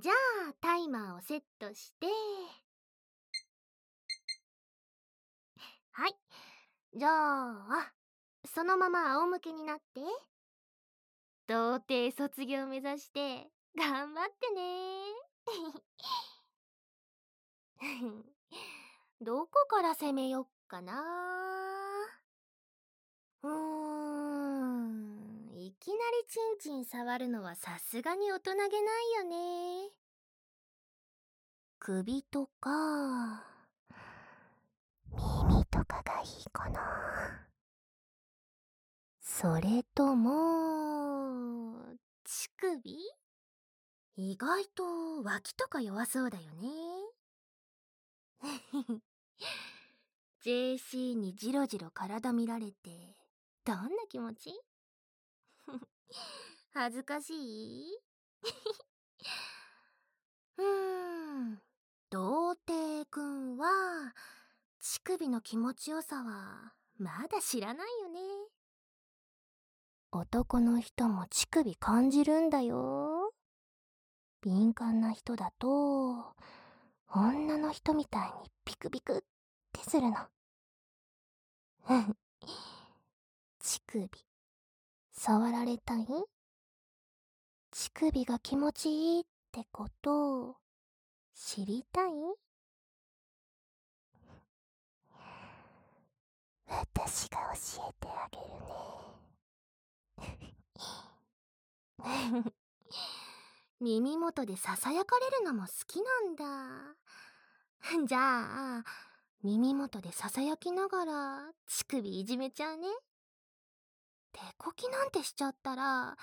じゃあタイマーをセットして。はい。じゃあそのまま仰向けになって。童貞卒業目指して。頑張ってね。どこから攻めよっかな。うーん。きなりチンチン触るのはさすがに大人げないよね。首とか耳とかがいいかな。それとも乳首？意外と脇とか弱そうだよね。JC にジロジロ体見られてどんな気持ち？恥ずかしい？うーん童貞くんは乳首の気持ちよさはまだ知らないよね。男の人も乳首感じるんだよ。敏感な人だと女の人みたいにピクピクってするの。乳首。触られたい乳首が気持ちいいってことを知りたい私が教えてあげるね 耳元でささやかれるのも好きなんだ じゃあ耳元でささやきながら乳首いじめちゃうね。こきなんてしちゃったら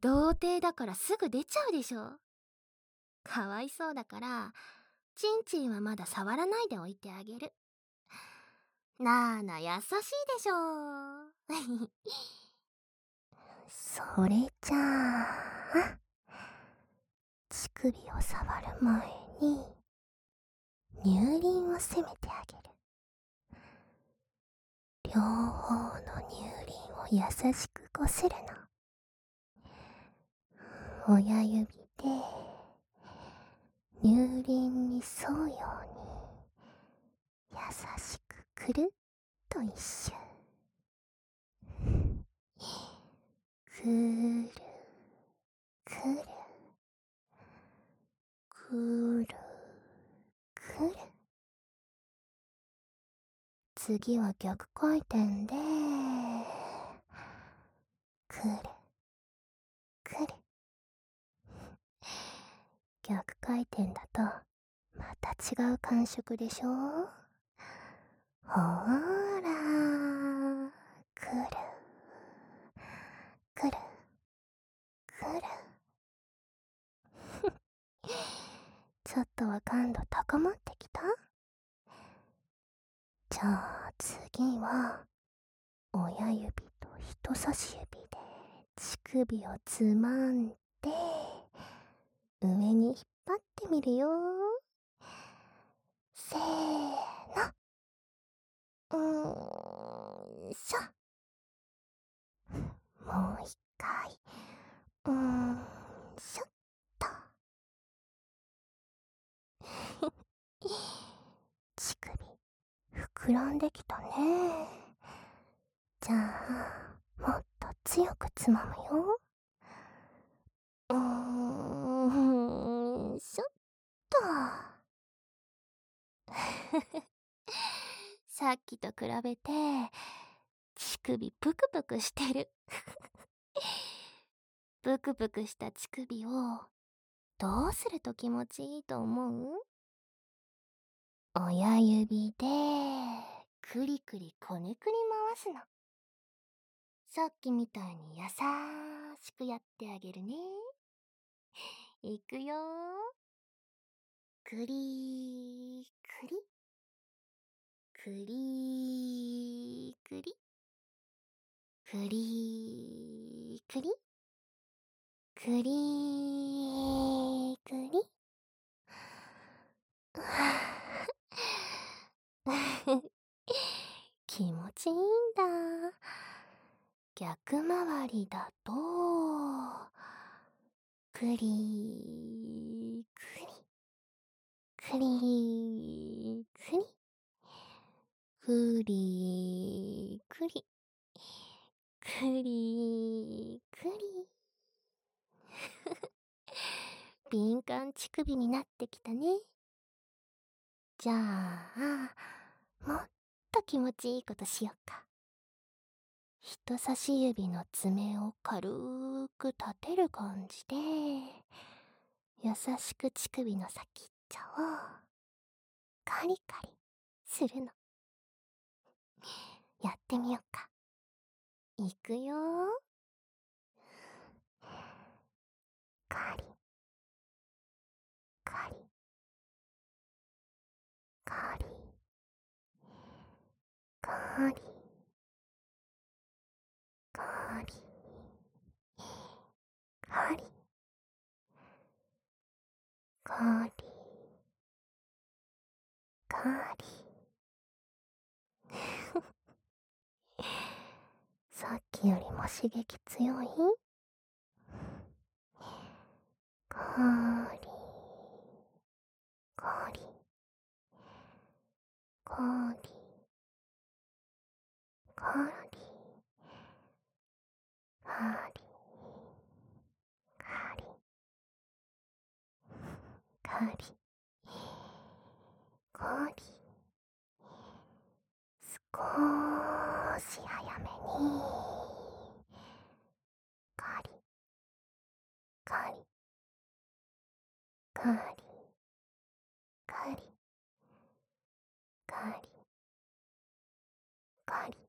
童貞だからすぐ出ちゃうでしょ。かわいそうだからちんちんはまだ触らないでおいてあげる。なーな優しいでしょ。それじゃあ乳首を触る前に乳輪を攻めてあげる。両方の乳輪優しくこするの。親指で乳輪に沿うように優しくくるっと一周くるくるくるくる。次は逆回転でくる。くる逆回転だとまた違う感触でしょ？ほーらくる。くる。くる。ちょっとは感度高まってきた？じゃあ次は親指と人差し指。乳首をつまんで上に引っ張ってみるよ。せーの。うーんしょ。もう一回。うーんしょっと。乳首膨らんできたね。じゃあもっと強くつまむよ。うーんしょっと。さっきと比べて乳首ぷくぷくしてる。ぷくぷくした乳首をどうすると気持ちいいと思う？親指でくりくりこねくり回すの。さっきみたいに優しくやってあげるね。いくよーくりーくり。くりーくり。くりーくり。くりくり。気持ちいい逆回りだと、くりくり、くりくり、くりくり、くりくり。敏感乳首になってきたね。じゃあ、もっと気持ちいいことしよっか。人差し指の爪を軽く立てる感じで優しく乳首の先っちょをカリカリするの。やってみよっか。いくよ。カリ。カリ。カリ。カリ。カーリー。カーリー。さっきよりも刺激強い？カーリー。カーリー。カーリー。カーリー。カーリー。氷少し早めに氷氷氷氷氷氷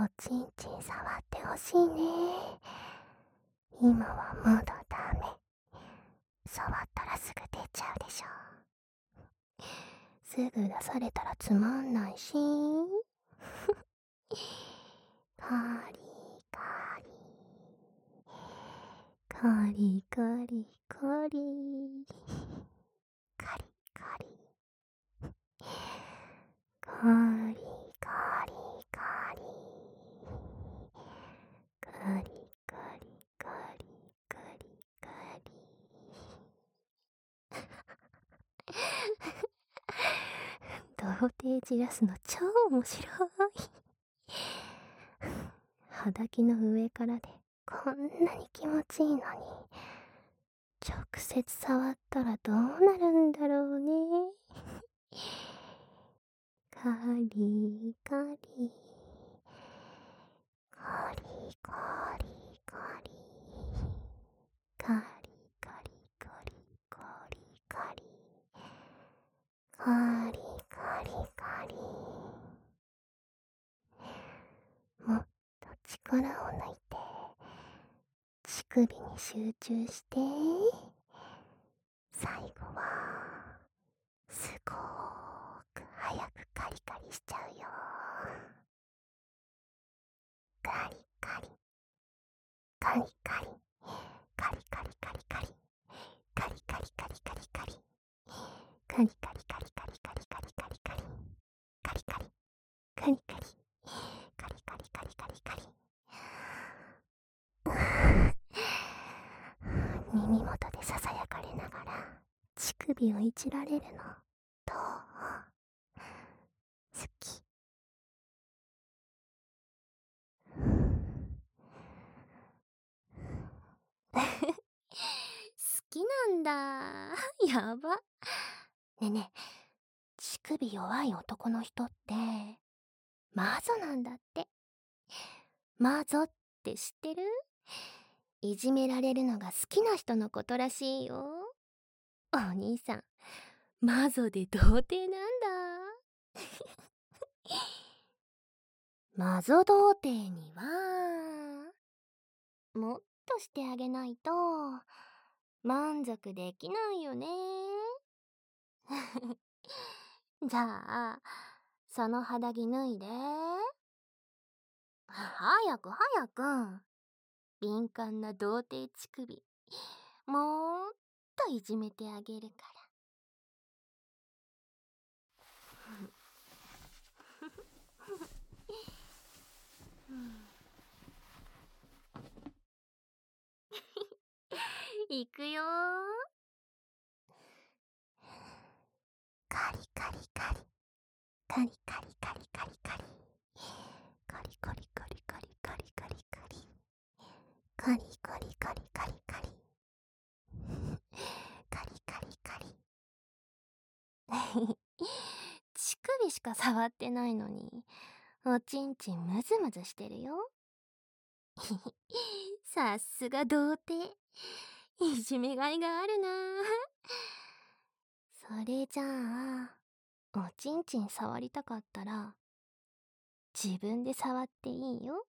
おちんちん触ってほしいね。今はまだダメ。触ったらすぐ出ちゃうでしょ。すぐ出されたらつまんないし。カリカリ。カリカリカリ。散らすの超面白い。肌着の上からでこんなに気持ちいいのに。直接触ったらどうなるんだろうね。カリカリ。カリカリカリ。カリカリカリ。カリカリカリ。力を抜いて乳首に集中して最後はすごく早くカリカリしちゃうよ。カリカリ。カリカリ。カリカリカリカリ。カリカリカリカリカリ。カリカリカリカリカリカリカリ。カリカリ。カリカリ。カリカリ。ささやかれながら乳首をいじられるのどう？好き。好きなんだ。やば。ねえねえ乳首弱い男の人ってマゾなんだって。マゾって知ってる？いじめられるのが好きな人のことらしいよ。お兄さんマゾで童貞なんだ。マゾ童貞にはもっとしてあげないと満足できないよね。じゃあその肌着脱いで。早く早く。敏感な童貞乳首。もっといじめてあげるから。いくよカリカリカリカリカリカリカリ。カリカリカリカリカリ。カリカリカリ。カリカリカリカリカリ。カリカリカリ。乳首しか触ってないのに、おちんちんムズムズしてるよ。さすが童貞。いじめがいがあるなそれじゃあ、おちんちん触りたかったら、自分で触っていいよ。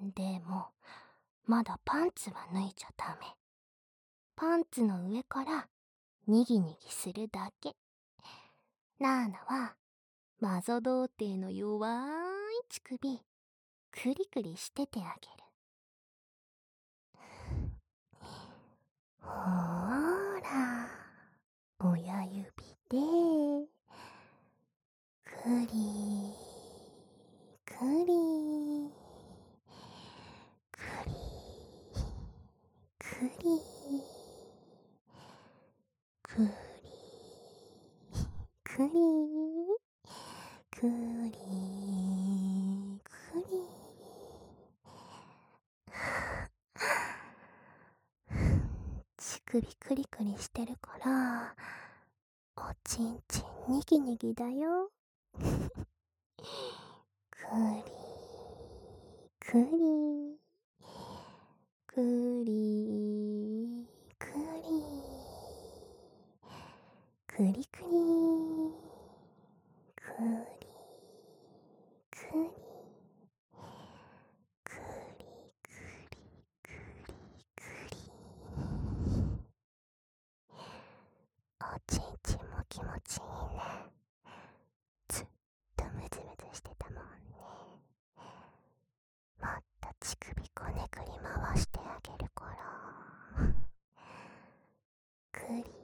でもまだパンツは脱いじゃダメ。パンツの上からにぎにぎするだけ。ナーナはマゾ童貞の弱い乳首クリクリしててあげる。ほーら親指で首クリクリしてるからおちんちんにぎにぎだよ。くりくりくりくりくりくりくりくりくりくりくりくりおちんちんも気持ちいいね。ずっとムズムズしてたもんね。もっと乳首こねくり回してあげるから。く り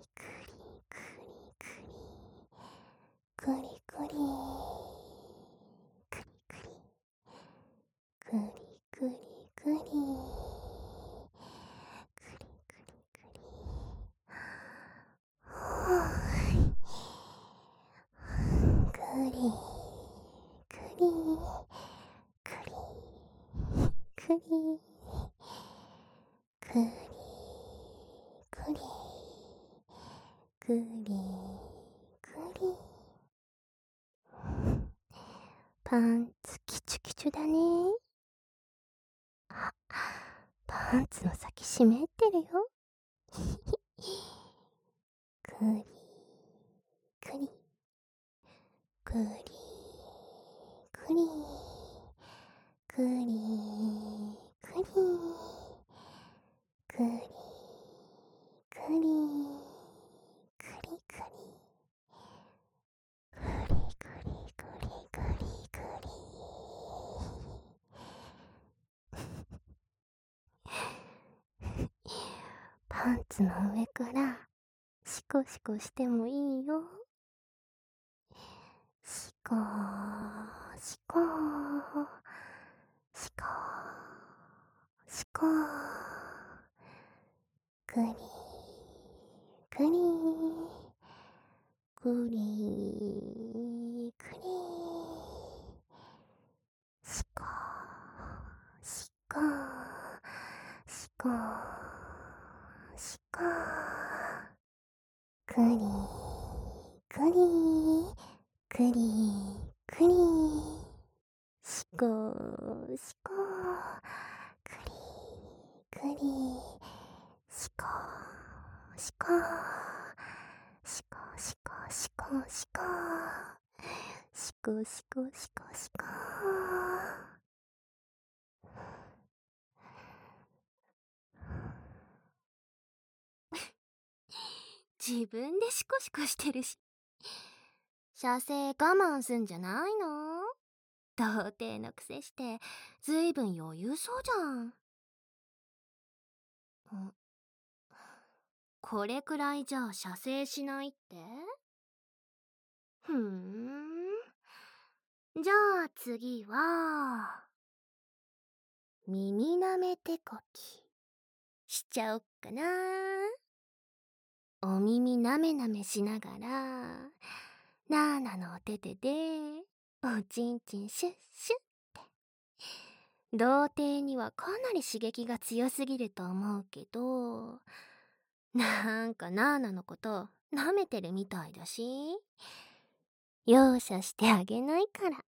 くりくりくりくりくり。パンツキチュキチュだね。あパンツの先湿ってるよ。くりくりくり。くりくり。くりくりくりくりくりくりくりくりくりパンツの上からシコシコしてもいいよシコシコシコシコくりくりくりくりシコシコシコシコくりくりくりくりしこしこくりくりしこしこしこしこしこしこしこしこしこしこ自分でシコシコしてるし。射精我慢すんじゃないの？童貞のくせしてずいぶん余裕そうじゃんん。これくらいじゃ射精しないって？ふーん。じゃあ次は？耳なめてこき。しちゃおっかな。お耳なめなめしながらなーなのお手手でおちんちんシュッシュッって。童貞にはかなり刺激が強すぎると思うけど なんかナーナのこと舐めてるみたいだし。容赦してあげないから。